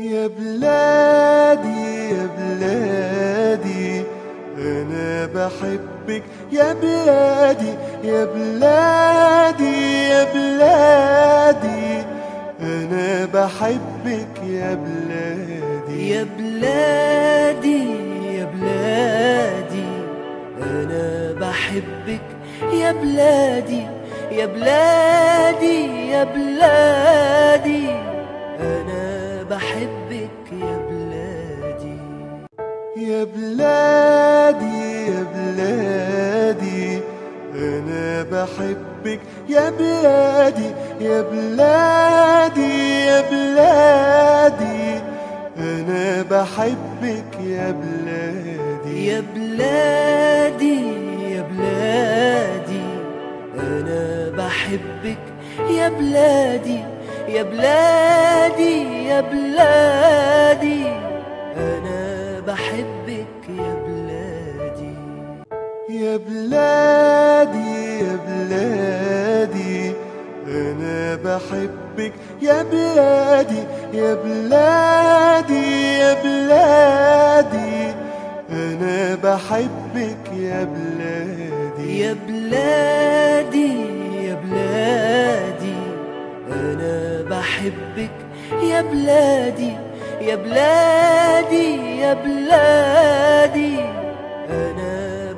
يا بلادي يا بلادي أنا بحبك يا بلادي يا بلادي يا بلادي أنا بحبك يا بلادي يا بلادي يا بلادي أنا بحبك يا بلادي يا بلادي يا بلادي أنا يا بلادي يا بلادي أنا بحبك يا بلادي يا بلادي يا بلادي أنا بحبك يا بلادي. يا بلادي يا بلادي أنا بحبك يا بلادي يا بلادي يا بلادي. بلادي يا بلادي أنا بحبك يا بلادي يا بلادي يا بلادي أنا بحبك يا بلادي يا بلادي يا بلادي أنا بحبك يا بلادي يا بلادي يا بلادي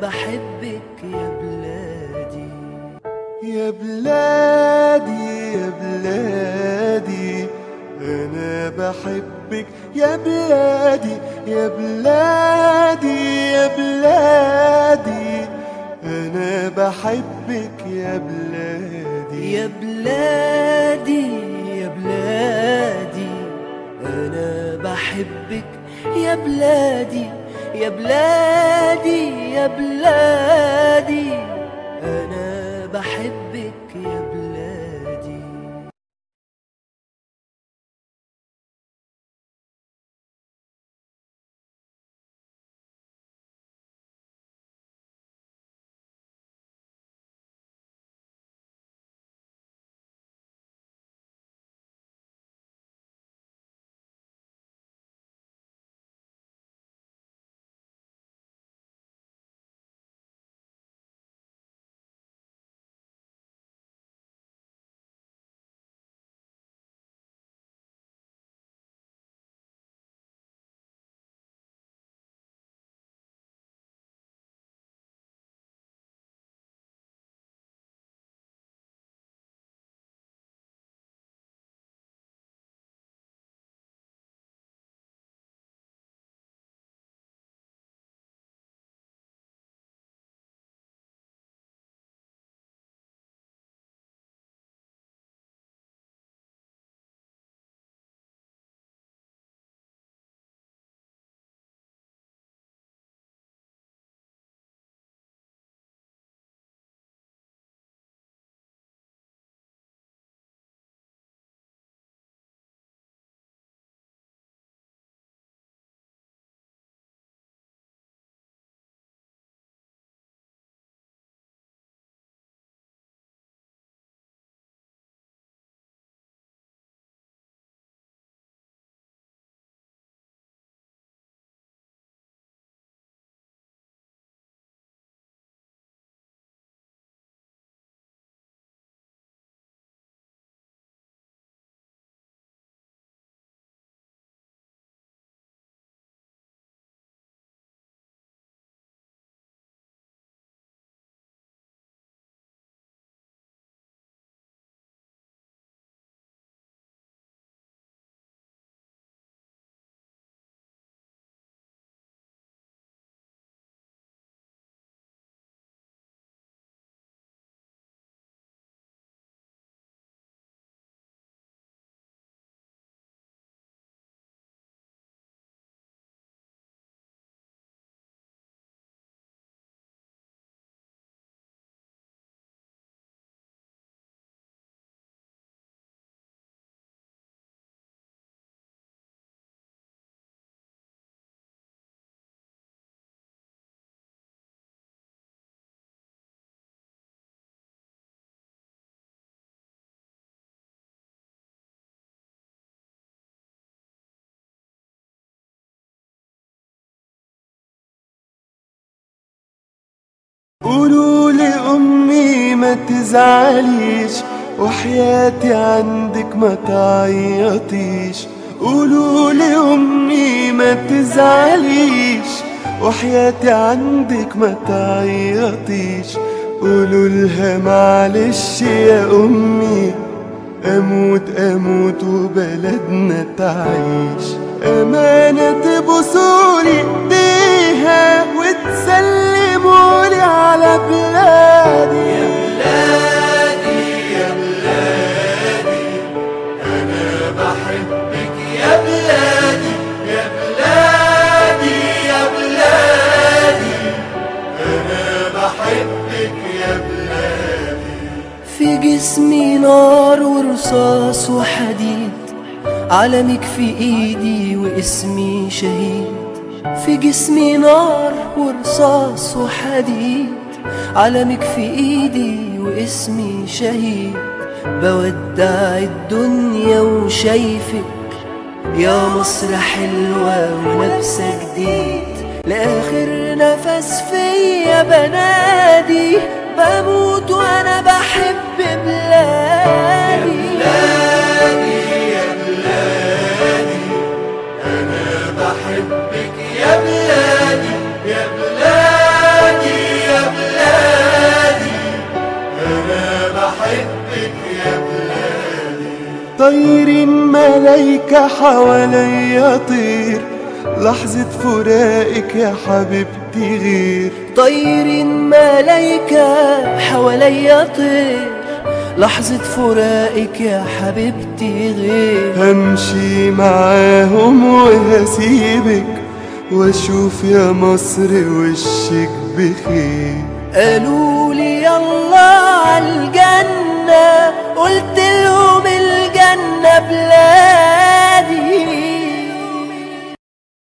بحبك يا بلادي. يا بلادي يا بلادي أنا بحبك. يا بلادي يا بلادي يا بلادي أنا بحبك يا بلادي. يا بلادي يا بلادي أنا بحبك يا بلادي. يا بلادي يا بلادي أنا بحبك. قولوا لأمي ما تزعليش وحياتي عندك ما تعيطيش. قولوا لأمي ما تزعليش وحياتي عندك ما تعيطيش. قولوا لها معلش يا أمي أموت أموت وبلدنا تعيش. أمانة تبوسولي إيديها وتسلمولي على بلادي يا بلادي يا بلادي أنا بحبك يا بلادي يا بلادي يا بلادي أنا بحبك يا بلادي. في جسمي نار ورصاص وحديد علمك في إيدي واسمي شهيد. في جسمي نار ورصاص وحديد. علمك في إيدي واسمي شهيد. بودع الدنيا وشايفك يا مصر حلوة ولابسة جديد لآخر نفس فيا بنادي. بموت وأنا بحب بلادي طير ملايكة حواليا طير لحظة فراقك يا حبيبتي غير. طير ملايكة حواليا طير لحظة فراقك يا حبيبتي غير. همشي معاهم وهسيبك وأشوف يا مصر وشك بخير. قالوا لي يلا عالجنة قلت لهم اللي جنة بلادي